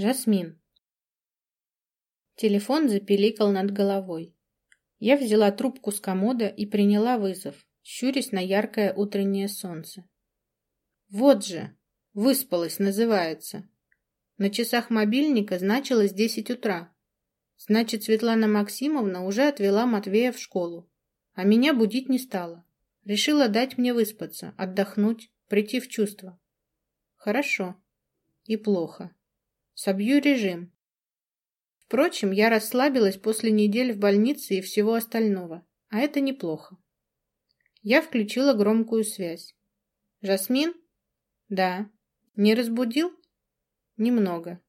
Жасмин. Телефон запеликал над головой. Я взяла трубку с комода и приняла вызов, щурясь на яркое утреннее солнце. Вот же, выспалась называется. На часах мобильника значилось десять утра. Значит, Светлана Максимовна уже отвела Матвея в школу, а меня будить не стала. Решила дать мне выспаться, отдохнуть, прийти в чувство. Хорошо. И плохо. Собью режим. Впрочем, я расслабилась после недель в больнице и всего остального, а это неплохо. Я включила громкую связь. «Жасмин?» «Да». «Не разбудил?» «Немного».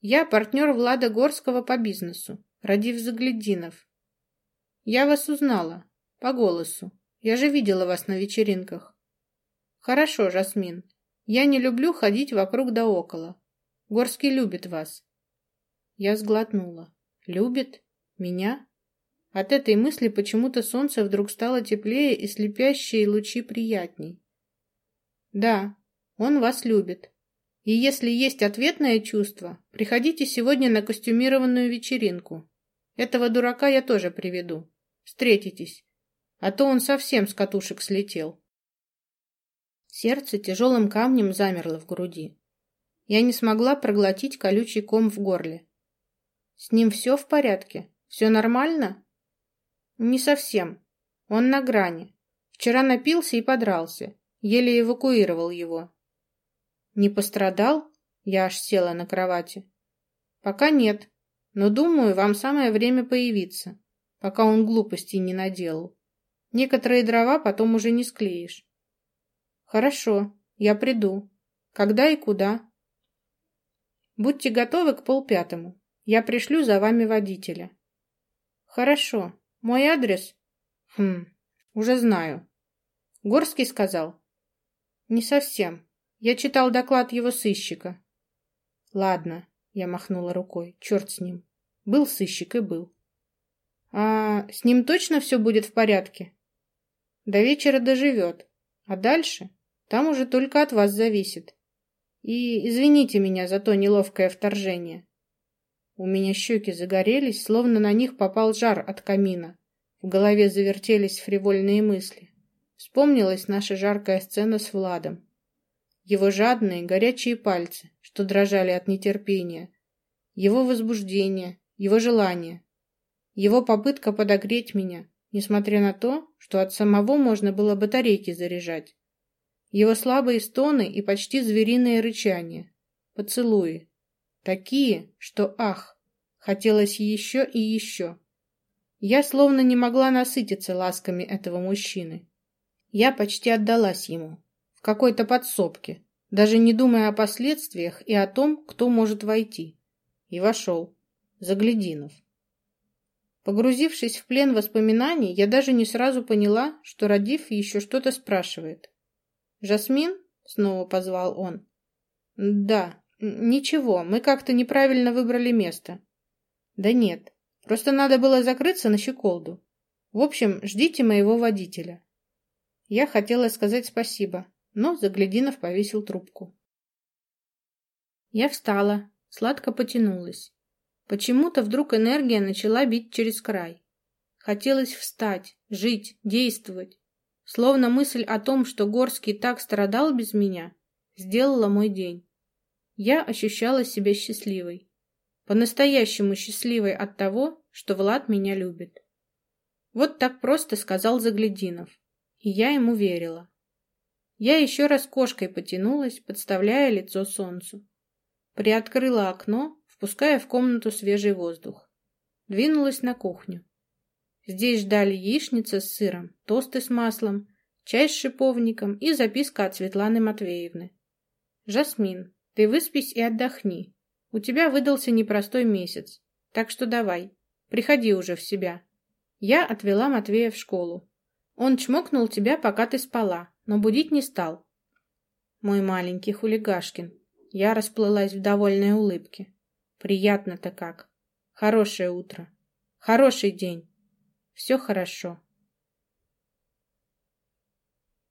«Я партнер Влада Горского по бизнесу, Радив Заглядинов». «Я вас узнала. По голосу. Я же видела вас на вечеринках». «Хорошо, Жасмин. Я не люблю ходить вокруг да около. Горский любит вас. Я сглотнула. Любит? Меня? От этой мысли почему-то солнце вдруг стало теплее и слепящие лучи приятней. Да, он вас любит. И если есть ответное чувство, приходите сегодня на костюмированную вечеринку. Этого дурака я тоже приведу. Встретитесь. А то он совсем с катушек слетел. Сердце тяжелым камнем замерло в груди. Я не смогла проглотить колючий ком в горле. С ним все в порядке? Все нормально? Не совсем. Он на грани. Вчера напился и подрался. Еле эвакуировал его. Не пострадал? Я аж села на кровати. Пока нет. Но думаю, вам самое время появиться, пока он глупостей не наделал. Некоторые дрова потом уже не склеишь. Хорошо, я приду. Когда и куда? Будьте готовы к полпятому. Я пришлю за вами водителя. Хорошо. Мой адрес? Хм, уже знаю. Горский сказал? Не совсем. Я читал доклад его сыщика. Ладно, я махнула рукой. Черт с ним. Был сыщик и был. А с ним точно все будет в порядке? До вечера доживет. А дальше? Там уже только от вас зависит. И извините меня за то неловкое вторжение. У меня щеки загорелись, словно на них попал жар от камина. В голове завертелись фривольные мысли. Вспомнилась наша жаркая сцена с Владом. Его жадные, горячие пальцы, что дрожали от нетерпения. Его возбуждение, его желание. Его попытка подогреть меня, несмотря на то, что от самого можно было батарейки заряжать. Его слабые стоны и почти звериное рычание. Поцелуи. Такие, что ах, хотелось еще и еще. Я словно не могла насытиться ласками этого мужчины. Я почти отдалась ему. В какой-то подсобке, даже не думая о последствиях и о том, кто может войти. И вошел. Заглядинов. Погрузившись в плен воспоминаний, я даже не сразу поняла, что Радив еще что-то спрашивает. «Жасмин?» — снова позвал он. «Да, ничего, мы как-то неправильно выбрали место». «Да нет, просто надо было закрыться на щеколду. В общем, ждите моего водителя». Я хотела сказать спасибо, но Заглядинов повесил трубку. Я встала, сладко потянулась. Почему-то вдруг энергия начала бить через край. Хотелось встать, жить, действовать. Словно мысль о том, что Горский так страдал без меня, сделала мой день. Я ощущала себя счастливой. По-настоящему счастливой от того, что Влад меня любит. Вот так просто сказал Заглядинов. И я ему верила. Я еще раз кошкой потянулась, подставляя лицо солнцу. Приоткрыла окно, впуская в комнату свежий воздух. Двинулась на кухню. Здесь ждали яичница с сыром, тосты с маслом, чай с шиповником и записка от Светланы Матвеевны. «Жасмин, ты выспись и отдохни. У тебя выдался непростой месяц. Так что давай, приходи уже в себя». Я отвела Матвея в школу. Он чмокнул тебя, пока ты спала, но будить не стал. Мой маленький хулигашкин. Я расплылась в довольной улыбке. Приятно-то как. Хорошее утро. Хороший день. Все хорошо.